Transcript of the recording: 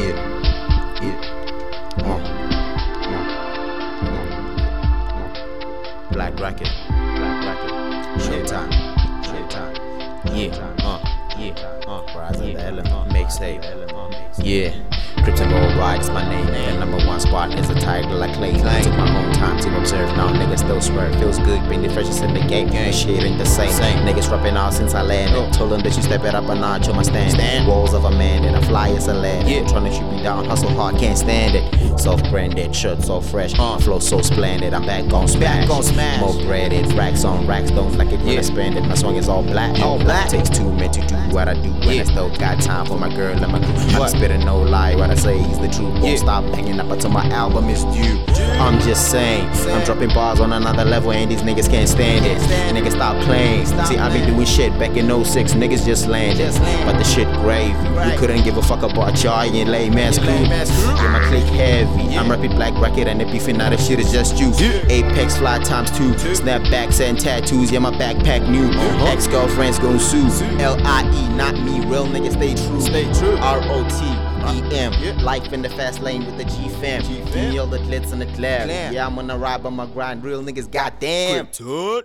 Yeah, yeah. Uh, uh, uh, uh. Black Racket, Black Racket. Showtime, Showtime. Yeah, uh, yeah, uh. Rise of the element, mixtape. Yeah. Gold Ride is my name. The number one spot is a title I claim. I took my own time to observe. Now niggas still swear. Feels good being the freshest in the game. The shit ain't the same. Niggas rapping out since I landed. Told them that you step it up a notch on my stand. Walls of a man fly as a lad. Yeah. Trying to shoot me down. Hustle hard, can't stand it. Soft branded, shirt so fresh. Uh. Flow so splendid. I'm back on smash. Back on smash. More breaded. Racks on racks. Don't like it when I spend it. My song is all black. All black. Takes two men to do what I do. When I still got time for my girl and my crew. I'm spitting no lie. What I say is the truth. Won't stop hanging up until my album is due. I'm just saying, I'm dropping bars on another level and these niggas can't stand it. Niggas stop playing. See, I be doing shit back in 06, niggas just landed. But the shit gravy. You couldn't give a fuck about y'all and layman's crew. Yeah, my click heavy. I'm rapping black racket and the beefing now the shit is just you. Apex fly times two. Snapbacks and tattoos, yeah, my backpack new. Uh-huh. Ex girlfriends gon' sue. L I E, not me. Real niggas stay true. Stay true. R O T. EM. Uh, Life in the fast lane with the G fam. Feel the glitz and the glare. Yeah, I'm on a ride by my grind. Real niggas, goddamn. Krypton.